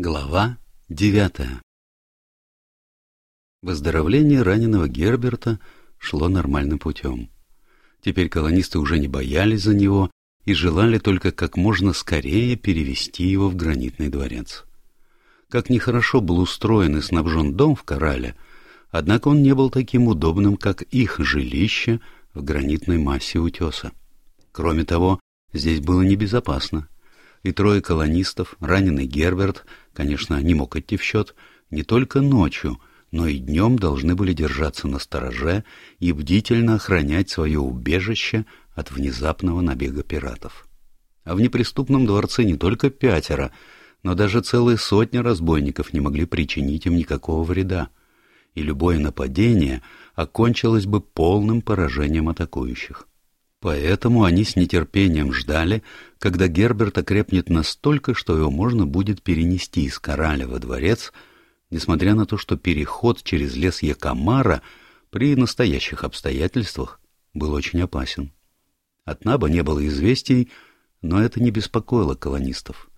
Глава девятая Выздоровление раненого Герберта шло нормальным путем. Теперь колонисты уже не боялись за него и желали только как можно скорее перевести его в гранитный дворец. Как нехорошо был устроен и снабжен дом в Корале, однако он не был таким удобным, как их жилище в гранитной массе утеса. Кроме того, здесь было небезопасно и трое колонистов, раненый Герберт, конечно, не мог идти в счет, не только ночью, но и днем должны были держаться на стороже и бдительно охранять свое убежище от внезапного набега пиратов. А в неприступном дворце не только пятеро, но даже целые сотни разбойников не могли причинить им никакого вреда, и любое нападение окончилось бы полным поражением атакующих. Поэтому они с нетерпением ждали, когда Герберт окрепнет настолько, что его можно будет перенести из Кораля во дворец, несмотря на то, что переход через лес Якомара при настоящих обстоятельствах был очень опасен. От Наба не было известий, но это не беспокоило колонистов.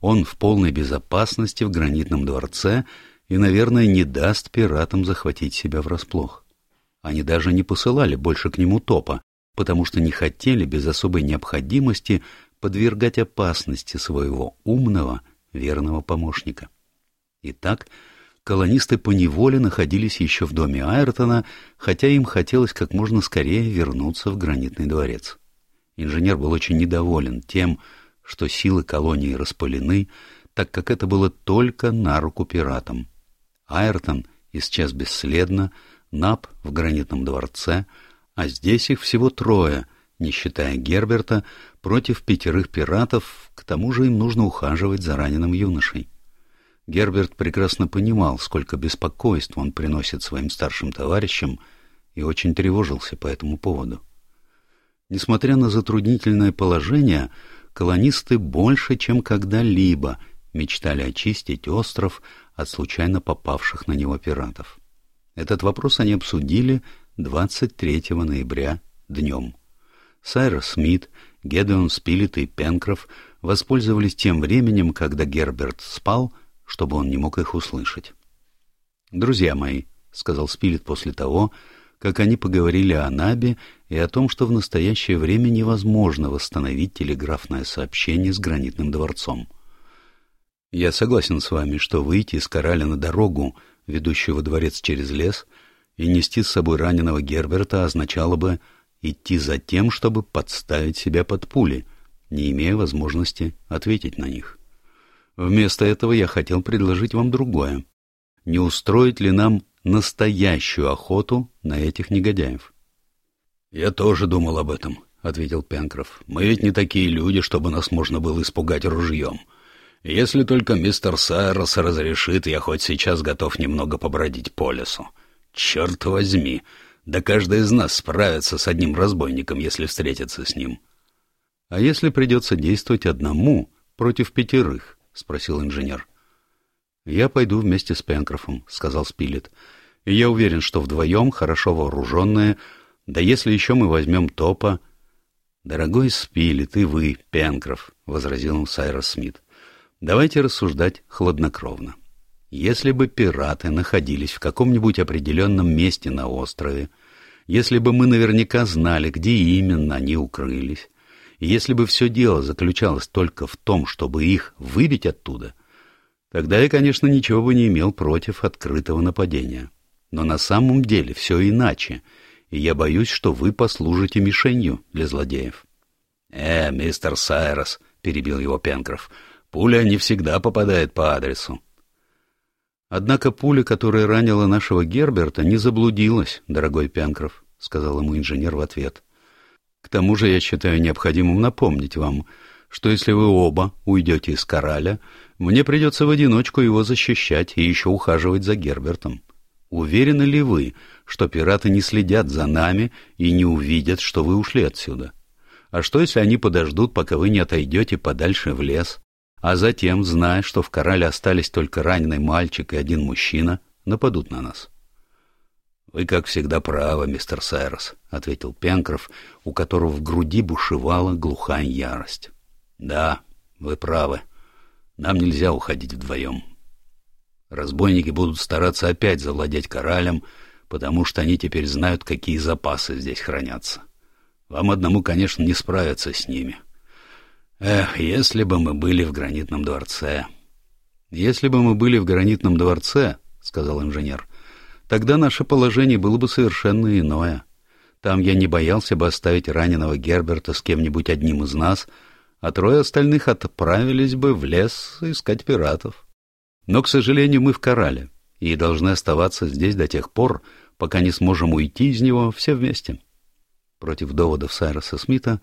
Он в полной безопасности в гранитном дворце и, наверное, не даст пиратам захватить себя врасплох. Они даже не посылали больше к нему топа, потому что не хотели без особой необходимости подвергать опасности своего умного, верного помощника. Итак, колонисты поневоле находились еще в доме Айртона, хотя им хотелось как можно скорее вернуться в гранитный дворец. Инженер был очень недоволен тем, что силы колонии распылены, так как это было только на руку пиратам. Айртон исчез бесследно, Нап в гранитном дворце — а здесь их всего трое, не считая Герберта, против пятерых пиратов, к тому же им нужно ухаживать за раненым юношей. Герберт прекрасно понимал, сколько беспокойств он приносит своим старшим товарищам, и очень тревожился по этому поводу. Несмотря на затруднительное положение, колонисты больше, чем когда-либо мечтали очистить остров от случайно попавших на него пиратов. Этот вопрос они обсудили 23 ноября днем. Сайрос Смит, Гедеон Спилет и Пенкроф воспользовались тем временем, когда Герберт спал, чтобы он не мог их услышать. «Друзья мои», — сказал Спилет после того, как они поговорили о Набе и о том, что в настоящее время невозможно восстановить телеграфное сообщение с гранитным дворцом. «Я согласен с вами, что выйти из Кораля на дорогу, ведущую во дворец через лес, и нести с собой раненого Герберта означало бы идти за тем, чтобы подставить себя под пули, не имея возможности ответить на них. Вместо этого я хотел предложить вам другое. Не устроить ли нам настоящую охоту на этих негодяев? — Я тоже думал об этом, — ответил Пенкроф. — Мы ведь не такие люди, чтобы нас можно было испугать ружьем. Если только мистер Сайрос разрешит, я хоть сейчас готов немного побродить по лесу. Черт возьми, да каждый из нас справится с одним разбойником, если встретится с ним. — А если придется действовать одному против пятерых? — спросил инженер. — Я пойду вместе с Пенкрофом, — сказал Спилет. — я уверен, что вдвоем, хорошо вооруженные, да если еще мы возьмем топа... — Дорогой Спилет, и вы, Пенкроф, — возразил Сайрос Смит, — давайте рассуждать хладнокровно. — если бы пираты находились в каком-нибудь определенном месте на острове, если бы мы наверняка знали, где именно они укрылись, и если бы все дело заключалось только в том, чтобы их выбить оттуда, тогда я, конечно, ничего бы не имел против открытого нападения. Но на самом деле все иначе, и я боюсь, что вы послужите мишенью для злодеев. — Э, мистер Сайрос, — перебил его Пенкроф, — пуля не всегда попадает по адресу. Однако пуля, которая ранила нашего Герберта, не заблудилась, дорогой Пенкроф, — сказал ему инженер в ответ. К тому же я считаю необходимым напомнить вам, что если вы оба уйдете из Кораля, мне придется в одиночку его защищать и еще ухаживать за Гербертом. Уверены ли вы, что пираты не следят за нами и не увидят, что вы ушли отсюда? А что, если они подождут, пока вы не отойдете подальше в лес, а затем, зная, что в корале остались только раненый мальчик и один мужчина, нападут на нас. — Вы, как всегда, правы, мистер Сайрос, — ответил Пенкроф, у которого в груди бушевала глухая ярость. — Да, вы правы. Нам нельзя уходить вдвоем. Разбойники будут стараться опять завладеть коралем, потому что они теперь знают, какие запасы здесь хранятся. Вам одному, конечно, не справиться с ними. Эх, если бы мы были в гранитном дворце. Если бы мы были в гранитном дворце, — сказал инженер, — тогда наше положение было бы совершенно иное. Там я не боялся бы оставить раненого Герберта с кем-нибудь одним из нас, а трое остальных отправились бы в лес искать пиратов. Но, к сожалению, мы в Корале и должны оставаться здесь до тех пор, пока не сможем уйти из него все вместе. Против доводов Сайроса Смита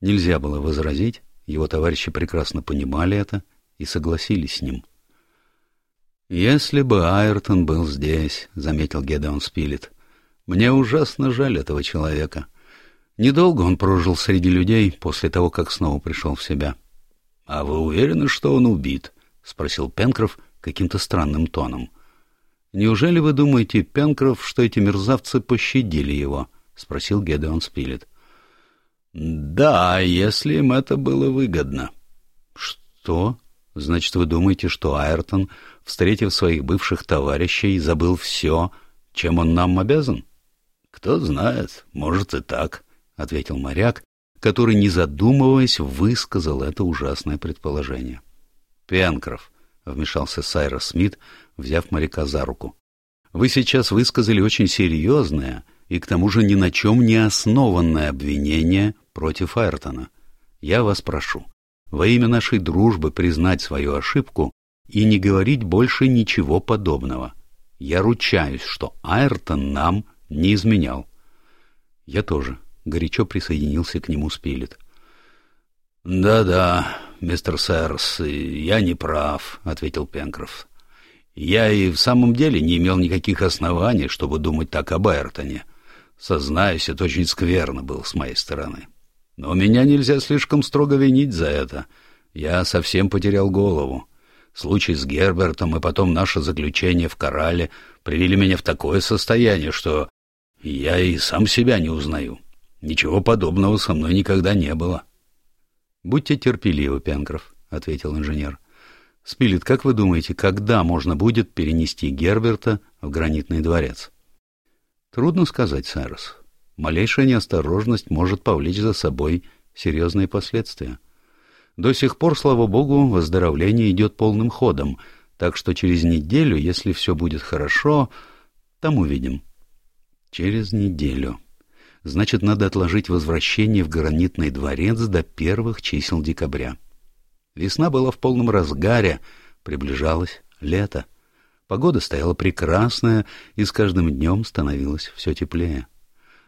нельзя было возразить, его товарищи прекрасно понимали это и согласились с ним. «Если бы Айртон был здесь», — заметил Гедеон Спилет, — «мне ужасно жаль этого человека. Недолго он прожил среди людей после того, как снова пришел в себя». «А вы уверены, что он убит?» — спросил Пенкроф каким-то странным тоном. «Неужели вы думаете, Пенкроф, что эти мерзавцы пощадили его?» — спросил Гедеон Спилет. «Да, если им это было выгодно». «Что? Значит, вы думаете, что Айртон, встретив своих бывших товарищей, забыл все, чем он нам обязан?» «Кто знает, может и так», — ответил моряк, который, не задумываясь, высказал это ужасное предположение. «Пенкроф», — вмешался Сайрос Смит, взяв моряка за руку, — «вы сейчас высказали очень серьезное и к тому же ни на чем не основанное обвинение против Айртона. Я вас прошу, во имя нашей дружбы признать свою ошибку и не говорить больше ничего подобного. Я ручаюсь, что Айртон нам не изменял. Я тоже горячо присоединился к нему Спилет. «Да-да, мистер Сэрс, я не прав», — ответил Пенкроф. «Я и в самом деле не имел никаких оснований, чтобы думать так об Айртоне. Сознаюсь, это очень скверно было с моей стороны. Но меня нельзя слишком строго винить за это. Я совсем потерял голову. Случай с Гербертом и потом наше заключение в Корале привели меня в такое состояние, что я и сам себя не узнаю. Ничего подобного со мной никогда не было. — Будьте терпеливы, Пенкроф, — ответил инженер. — Спилет, как вы думаете, когда можно будет перенести Герберта в гранитный дворец? Трудно сказать, Сайрос. Малейшая неосторожность может повлечь за собой серьезные последствия. До сих пор, слава богу, выздоровление идет полным ходом, так что через неделю, если все будет хорошо, там увидим. Через неделю. Значит, надо отложить возвращение в гранитный дворец до первых чисел декабря. Весна была в полном разгаре, приближалось лето. Погода стояла прекрасная, и с каждым днем становилось все теплее.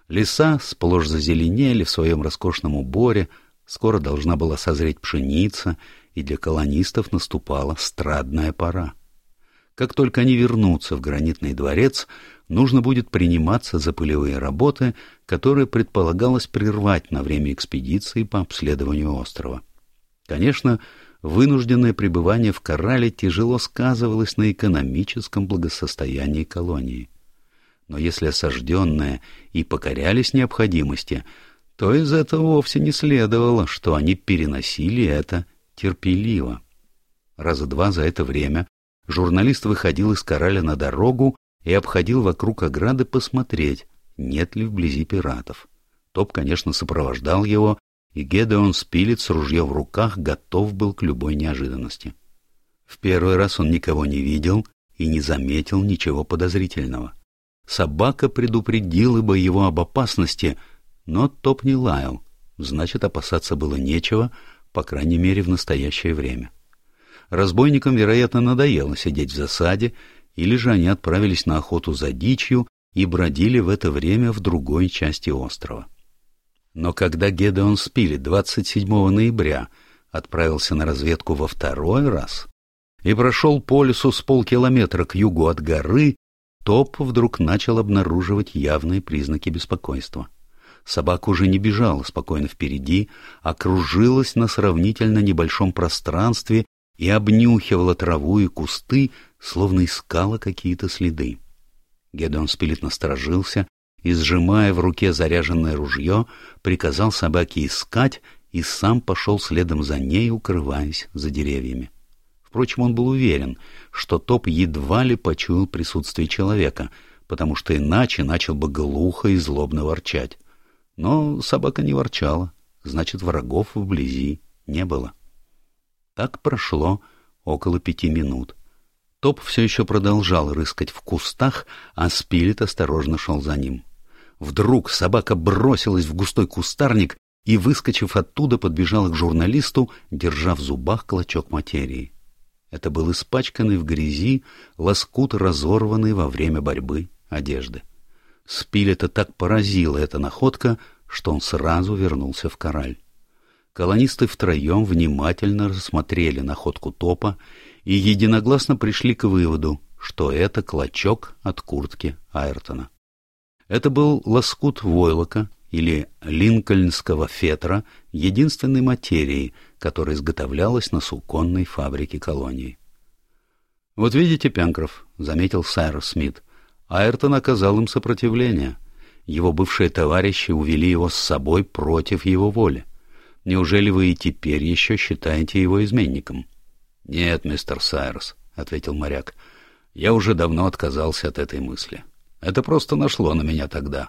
Леса сплошь зазеленели в своем роскошном уборе, скоро должна была созреть пшеница, и для колонистов наступала страдная пора. Как только они вернутся в гранитный дворец, нужно будет приниматься за пылевые работы, которые предполагалось прервать на время экспедиции по обследованию острова. Конечно, вынужденное пребывание в Корале тяжело сказывалось на экономическом благосостоянии колонии. Но если осажденные и покорялись необходимости, то из этого вовсе не следовало, что они переносили это терпеливо. Раза два за это время журналист выходил из Кораля на дорогу и обходил вокруг ограды посмотреть, нет ли вблизи пиратов. Топ, конечно, сопровождал его, и Гедеон Спилет с ружьем в руках готов был к любой неожиданности. В первый раз он никого не видел и не заметил ничего подозрительного. Собака предупредила бы его об опасности, но Топ не лаял, значит, опасаться было нечего, по крайней мере, в настоящее время. Разбойникам, вероятно, надоело сидеть в засаде, или же они отправились на охоту за дичью и бродили в это время в другой части острова. Но когда Гедеон Спилет 27 ноября отправился на разведку во второй раз и прошел по лесу с полкилометра к югу от горы, Топ вдруг начал обнаруживать явные признаки беспокойства. Собака уже не бежала спокойно впереди, а кружилась на сравнительно небольшом пространстве и обнюхивала траву и кусты, словно искала какие-то следы. Гедеон Спилет насторожился и, сжимая в руке заряженное ружье, приказал собаке искать и сам пошел следом за ней, укрываясь за деревьями. Впрочем, он был уверен, что Топ едва ли почуял присутствие человека, потому что иначе начал бы глухо и злобно ворчать. Но собака не ворчала, значит, врагов вблизи не было. Так прошло около пяти минут. Топ все еще продолжал рыскать в кустах, а Спилет осторожно шел за ним. Вдруг собака бросилась в густой кустарник и, выскочив оттуда, подбежала к журналисту, держа в зубах клочок материи. Это был испачканный в грязи, лоскут разорванный во время борьбы одежды. Спилета так поразила эта находка, что он сразу вернулся в кораль. Колонисты втроем внимательно рассмотрели находку топа и единогласно пришли к выводу, что это клочок от куртки Айртона. Это был лоскут войлока или линкольнского фетра, единственной материи, которая изготовлялась на суконной фабрике колонии. «Вот видите, Пянкров», — заметил Сайрос Смит, — Айртон оказал им сопротивление. Его бывшие товарищи увели его с собой против его воли. Неужели вы и теперь еще считаете его изменником? — Нет, мистер Сайрос, — ответил моряк, — я уже давно отказался от этой мысли. Это просто нашло на меня тогда.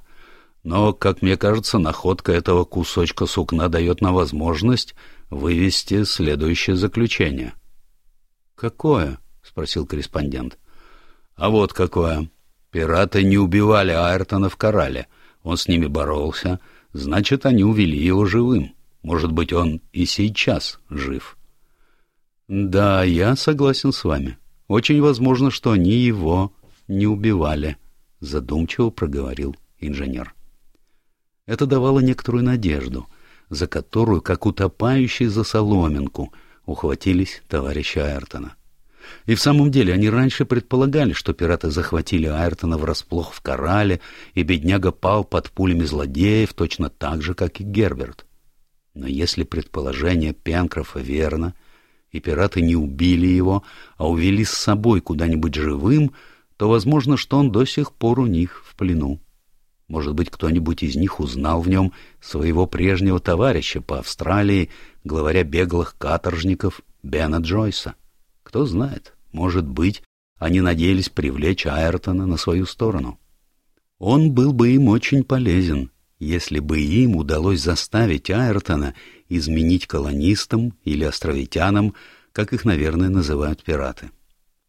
Но, как мне кажется, находка этого кусочка сукна дает нам возможность вывести следующее заключение. — Какое? — спросил корреспондент. — А вот какое. Пираты не убивали Айртона в корале. Он с ними боролся. Значит, они увели его живым. Может быть, он и сейчас жив. — Да, я согласен с вами. Очень возможно, что они его не убивали. —— задумчиво проговорил инженер. Это давало некоторую надежду, за которую, как утопающий за соломинку, ухватились товарищи Айртона. И в самом деле они раньше предполагали, что пираты захватили Айртона врасплох в корале, и бедняга пал под пулями злодеев точно так же, как и Герберт. Но если предположение Пенкрофа верно, и пираты не убили его, а увели с собой куда-нибудь живым, то возможно, что он до сих пор у них в плену. Может быть, кто-нибудь из них узнал в нем своего прежнего товарища по Австралии, главаря беглых каторжников Бена Джойса. Кто знает, может быть, они надеялись привлечь Айртона на свою сторону. Он был бы им очень полезен, если бы им удалось заставить Айртона изменить колонистам или островитянам, как их, наверное, называют пираты.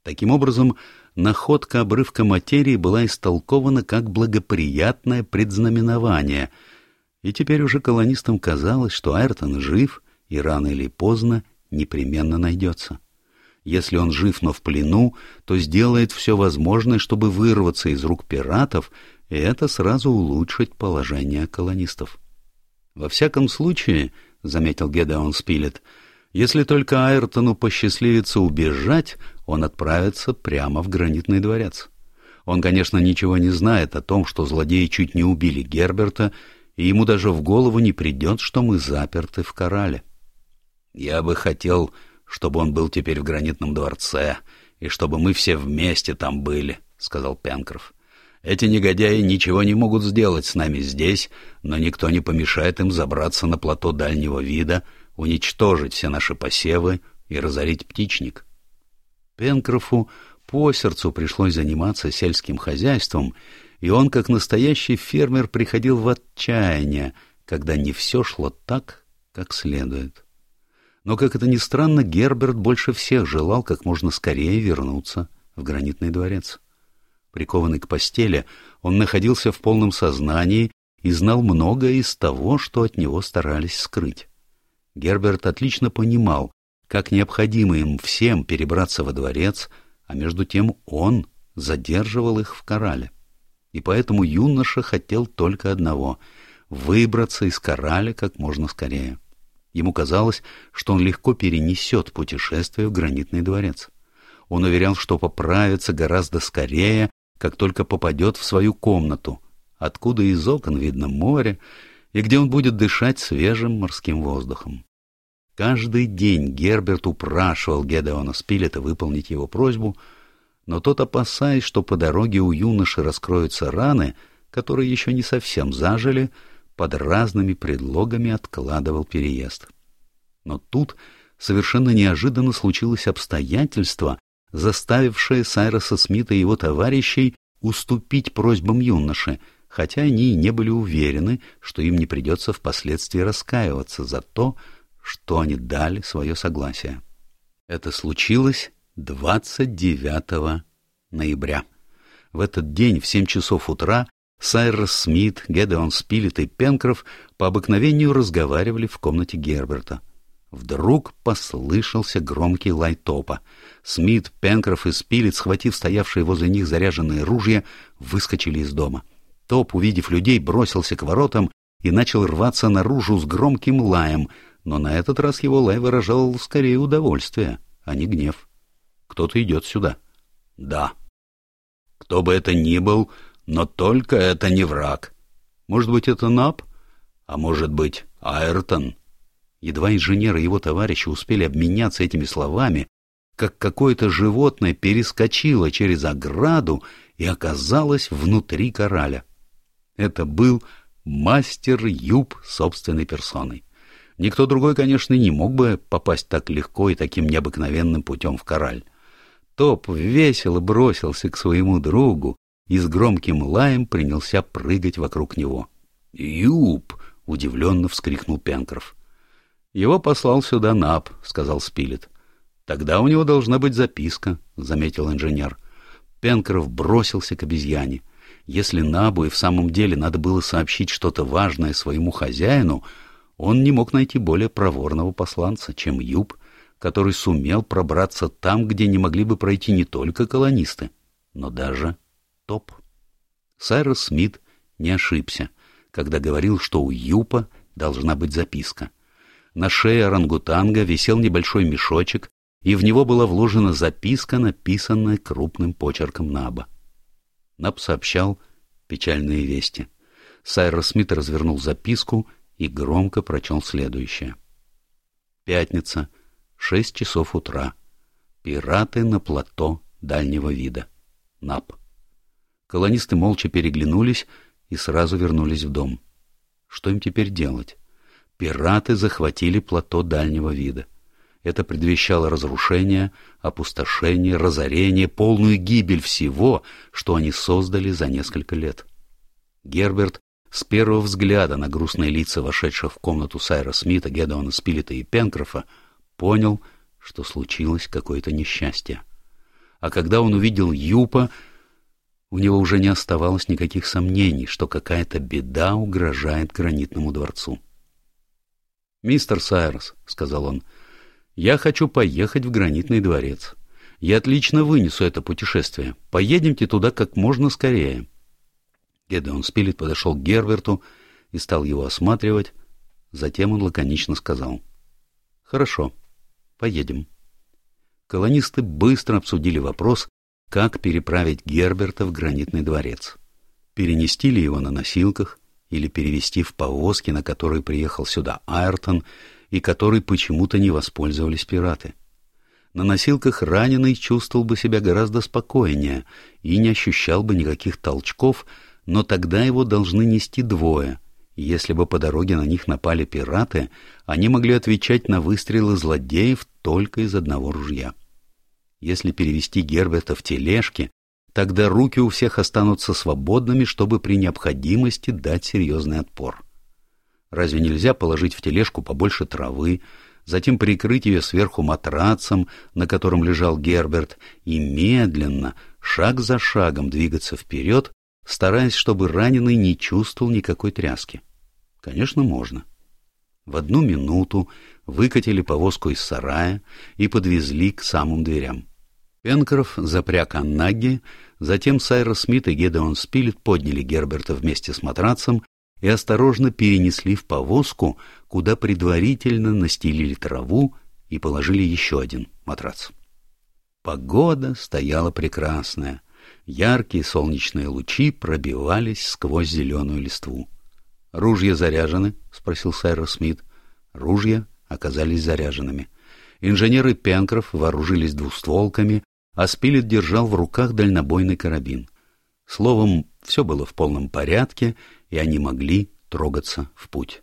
Таким образом, находка обрывка материи была истолкована как благоприятное предзнаменование, и теперь уже колонистам казалось, что Айртон жив и рано или поздно непременно найдется. Если он жив, но в плену, то сделает все возможное, чтобы вырваться из рук пиратов, и это сразу улучшит положение колонистов. «Во всяком случае», — заметил Гедеон Спилет, — если только Айртону посчастливится убежать, он отправится прямо в гранитный дворец. Он, конечно, ничего не знает о том, что злодеи чуть не убили Герберта, и ему даже в голову не придет, что мы заперты в корале. Я бы хотел, чтобы он был теперь в гранитном дворце, и чтобы мы все вместе там были, — сказал Пенкроф. Эти негодяи ничего не могут сделать с нами здесь, но никто не помешает им забраться на плато дальнего вида — уничтожить все наши посевы и разорить птичник. Пенкрофу по сердцу пришлось заниматься сельским хозяйством, и он, как настоящий фермер, приходил в отчаяние, когда не все шло так, как следует. Но, как это ни странно, Герберт больше всех желал как можно скорее вернуться в гранитный дворец. Прикованный к постели, он находился в полном сознании и знал многое из того, что от него старались скрыть. Герберт отлично понимал, как необходимо им всем перебраться во дворец, а между тем он задерживал их в корале. И поэтому юноша хотел только одного — выбраться из кораля как можно скорее. Ему казалось, что он легко перенесет путешествие в гранитный дворец. Он уверял, что поправится гораздо скорее, как только попадет в свою комнату, откуда из окон видно море, и где он будет дышать свежим морским воздухом. Каждый день Герберт упрашивал Гедеона Спилета выполнить его просьбу, но тот, опасаясь, что по дороге у юноши раскроются раны, которые еще не совсем зажили, под разными предлогами откладывал переезд. Но тут совершенно неожиданно случилось обстоятельство, заставившее Сайроса Смита и его товарищей уступить просьбам юноши, хотя они и не были уверены, что им не придется впоследствии раскаиваться за то, что они дали свое согласие. Это случилось 29 ноября. В этот день в семь часов утра Сайрос Смит, Гедеон Спилет и Пенкроф по обыкновению разговаривали в комнате Герберта. Вдруг послышался громкий лай топа. Смит, Пенкроф и Спилет, схватив стоявшие возле них заряженные ружья, выскочили из дома. Топ, увидев людей, бросился к воротам и начал рваться наружу с громким лаем, но на этот раз его лай выражал скорее удовольствие, а не гнев. «Кто-то идет сюда». «Да». «Кто бы это ни был, но только это не враг. Может быть, это Нап? А может быть, Айртон?» Едва инженер и его товарищи успели обменяться этими словами, как какое-то животное перескочило через ограду и оказалось внутри кораля. Это был мастер Юб собственной персоной. Никто другой, конечно, не мог бы попасть так легко и таким необыкновенным путем в кораль. Топ весело бросился к своему другу и с громким лаем принялся прыгать вокруг него. «Юб!» — удивленно вскрикнул Пенкроф. «Его послал сюда Наб», — сказал Спилет. «Тогда у него должна быть записка», — заметил инженер. Пенкроф бросился к обезьяне. Если Набу и в самом деле надо было сообщить что-то важное своему хозяину, он не мог найти более проворного посланца, чем Юб, который сумел пробраться там, где не могли бы пройти не только колонисты, но даже Топ. Сайрос Смит не ошибся, когда говорил, что у Юпа должна быть записка. На шее орангутанга висел небольшой мешочек, и в него была вложена записка, написанная крупным почерком Наба. Наб сообщал печальные вести. Сайрос Смит развернул записку и громко прочел следующее. Пятница, шесть часов утра. Пираты на плато дальнего вида. Наб. Колонисты молча переглянулись и сразу вернулись в дом. Что им теперь делать? Пираты захватили плато дальнего вида. Это предвещало разрушение, опустошение, разорение, полную гибель всего, что они создали за несколько лет. Герберт с первого взгляда на грустные лица вошедших в комнату Сайра Смита, Гедеона Спилета и Пенкрофа понял, что случилось какое-то несчастье. А когда он увидел Юпа, у него уже не оставалось никаких сомнений, что какая-то беда угрожает гранитному дворцу. «Мистер Сайрос», — сказал он, — «я хочу поехать в гранитный дворец. Я отлично вынесу это путешествие. Поедемте туда как можно скорее». Гедеон Спилет подошел к Герверту и стал его осматривать. Затем он лаконично сказал. «Хорошо, поедем». Колонисты быстро обсудили вопрос, как переправить Герберта в гранитный дворец. Перенести ли его на носилках, или перевести в повозки, на которые приехал сюда Айртон и которой почему-то не воспользовались пираты. На носилках раненый чувствовал бы себя гораздо спокойнее и не ощущал бы никаких толчков, но тогда его должны нести двое. Если бы по дороге на них напали пираты, они могли отвечать на выстрелы злодеев только из одного ружья. Если перевести Герберта в тележке, Тогда руки у всех останутся свободными, чтобы при необходимости дать серьезный отпор. Разве нельзя положить в тележку побольше травы, затем прикрыть ее сверху матрацем, на котором лежал Герберт, и медленно, шаг за шагом двигаться вперед, стараясь, чтобы раненый не чувствовал никакой тряски? Конечно, можно. В одну минуту выкатили повозку из сарая и подвезли к самым дверям. Пенкроф запряг Аннаги, затем Сайрос Смит и Гедеон Спилет подняли Герберта вместе с матрацем и осторожно перенесли в повозку, куда предварительно настелили траву и положили еще один матрац. Погода стояла прекрасная. Яркие солнечные лучи пробивались сквозь зеленую листву. «Ружья заряжены?» — спросил Сайрос Смит. Ружья оказались заряженными. Инженеры Пенкроф вооружились двустволками, а Спилет держал в руках дальнобойный карабин. Словом, все было в полном порядке, и они могли трогаться в путь.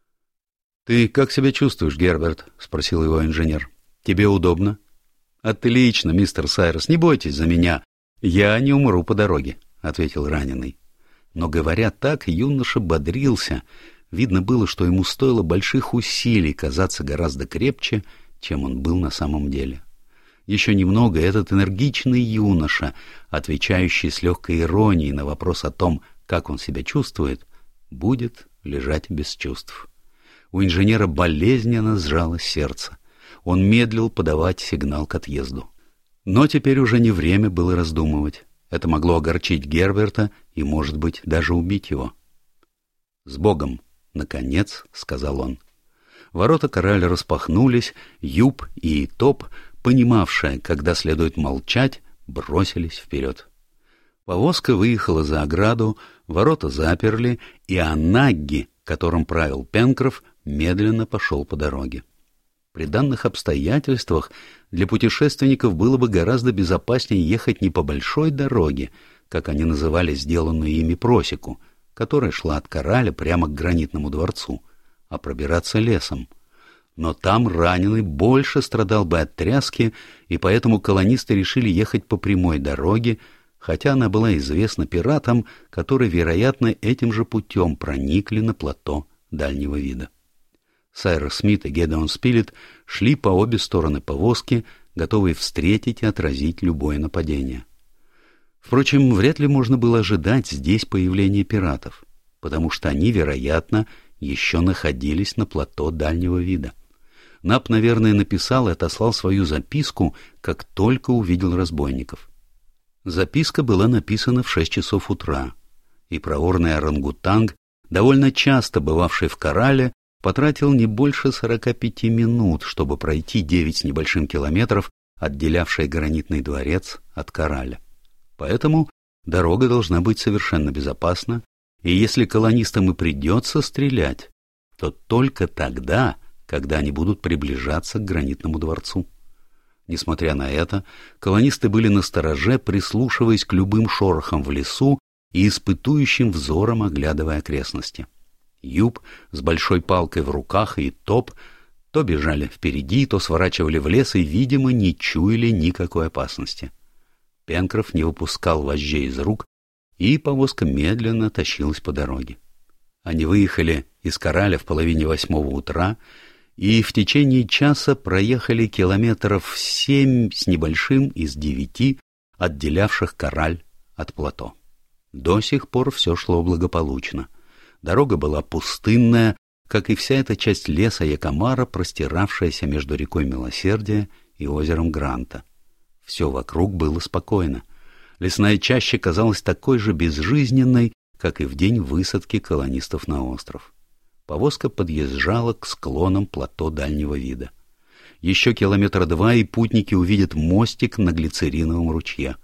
— Ты как себя чувствуешь, Герберт? — спросил его инженер. — Тебе удобно? — Отлично, мистер Сайрос, не бойтесь за меня. Я не умру по дороге, — ответил раненый. Но, говоря так, юноша бодрился. Видно было, что ему стоило больших усилий казаться гораздо крепче, чем он был на самом деле. Еще немного этот энергичный юноша, отвечающий с легкой иронией на вопрос о том, как он себя чувствует, будет лежать без чувств. У инженера болезненно сжалось сердце. Он медлил подавать сигнал к отъезду. Но теперь уже не время было раздумывать. Это могло огорчить Герберта и, может быть, даже убить его. «С Богом!» — наконец сказал он. Ворота кораля распахнулись, Юб и Топ, понимавшие, когда следует молчать, бросились вперед. Повозка выехала за ограду, ворота заперли, и Анагги, которым правил Пенкроф, медленно пошел по дороге. При данных обстоятельствах для путешественников было бы гораздо безопаснее ехать не по большой дороге, как они называли сделанную ими просеку, которая шла от Кораля прямо к гранитному дворцу, а пробираться лесом. Но там раненый больше страдал бы от тряски, и поэтому колонисты решили ехать по прямой дороге, хотя она была известна пиратам, которые, вероятно, этим же путем проникли на плато дальнего вида. Сайрос Смит и Гедеон Спилет шли по обе стороны повозки, готовые встретить и отразить любое нападение. Впрочем, вряд ли можно было ожидать здесь появления пиратов, потому что они, вероятно, еще находились на плато дальнего вида. Нап, наверное, написал и отослал свою записку, как только увидел разбойников. Записка была написана в шесть часов утра, и проворный орангутанг, довольно часто бывавший в Корале, потратил не больше сорока пяти минут, чтобы пройти девять с небольшим километров, отделявший гранитный дворец от Кораля. Поэтому дорога должна быть совершенно безопасна, и если колонистам и придется стрелять, то только тогда, когда они будут приближаться к гранитному дворцу. Несмотря на это, колонисты были настороже, прислушиваясь к любым шорохам в лесу и испытующим взором оглядывая окрестности. Юб с большой палкой в руках и топ то бежали впереди, то сворачивали в лес и, видимо, не чуяли никакой опасности. Пенкроф не выпускал вожжей из рук, и повозка медленно тащилась по дороге. Они выехали из Кораля в половине восьмого утра и в течение часа проехали километров семь с небольшим из девяти, отделявших Кораль от плато. До сих пор все шло благополучно. Дорога была пустынная, как и вся эта часть леса Якомара, простиравшаяся между рекой Милосердия и озером Гранта. Все вокруг было спокойно. Лесная чаща казалась такой же безжизненной, как и в день высадки колонистов на остров. Повозка подъезжала к склонам плато дальнего вида. Еще километра два, и путники увидят мостик на глицериновом ручье.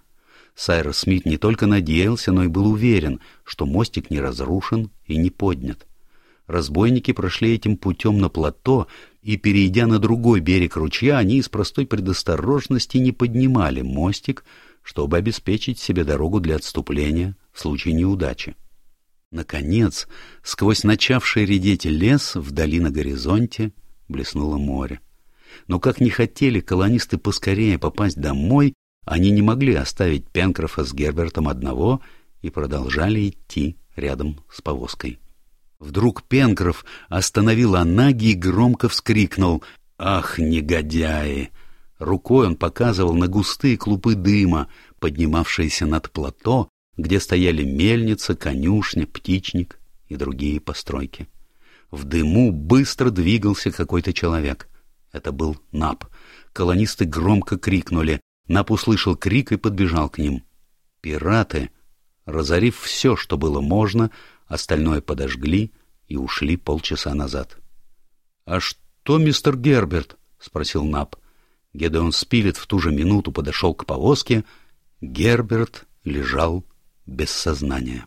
Сайрос Смит не только надеялся, но и был уверен, что мостик не разрушен и не поднят. Разбойники прошли этим путем на плато, и, перейдя на другой берег ручья, они из простой предосторожности не поднимали мостик, чтобы обеспечить себе дорогу для отступления в случае неудачи. Наконец, сквозь начавший редеть лес вдали на горизонте блеснуло море. Но как не хотели колонисты поскорее попасть домой, они не могли оставить Пенкрофа с Гербертом одного и продолжали идти рядом с повозкой. Вдруг Пенкроф остановил Анаги и громко вскрикнул «Ах, негодяи!» Рукой он показывал на густые клубы дыма, поднимавшиеся над плато, где стояли мельница, конюшня, птичник и другие постройки. В дыму быстро двигался какой-то человек. Это был Нап. Колонисты громко крикнули. Нап услышал крик и подбежал к ним. Пираты, разорив все, что было можно, остальное подожгли и ушли полчаса назад. — А что, мистер Герберт? — спросил Нап. Гедеон Спилет в ту же минуту подошел к повозке. Герберт лежал без сознания.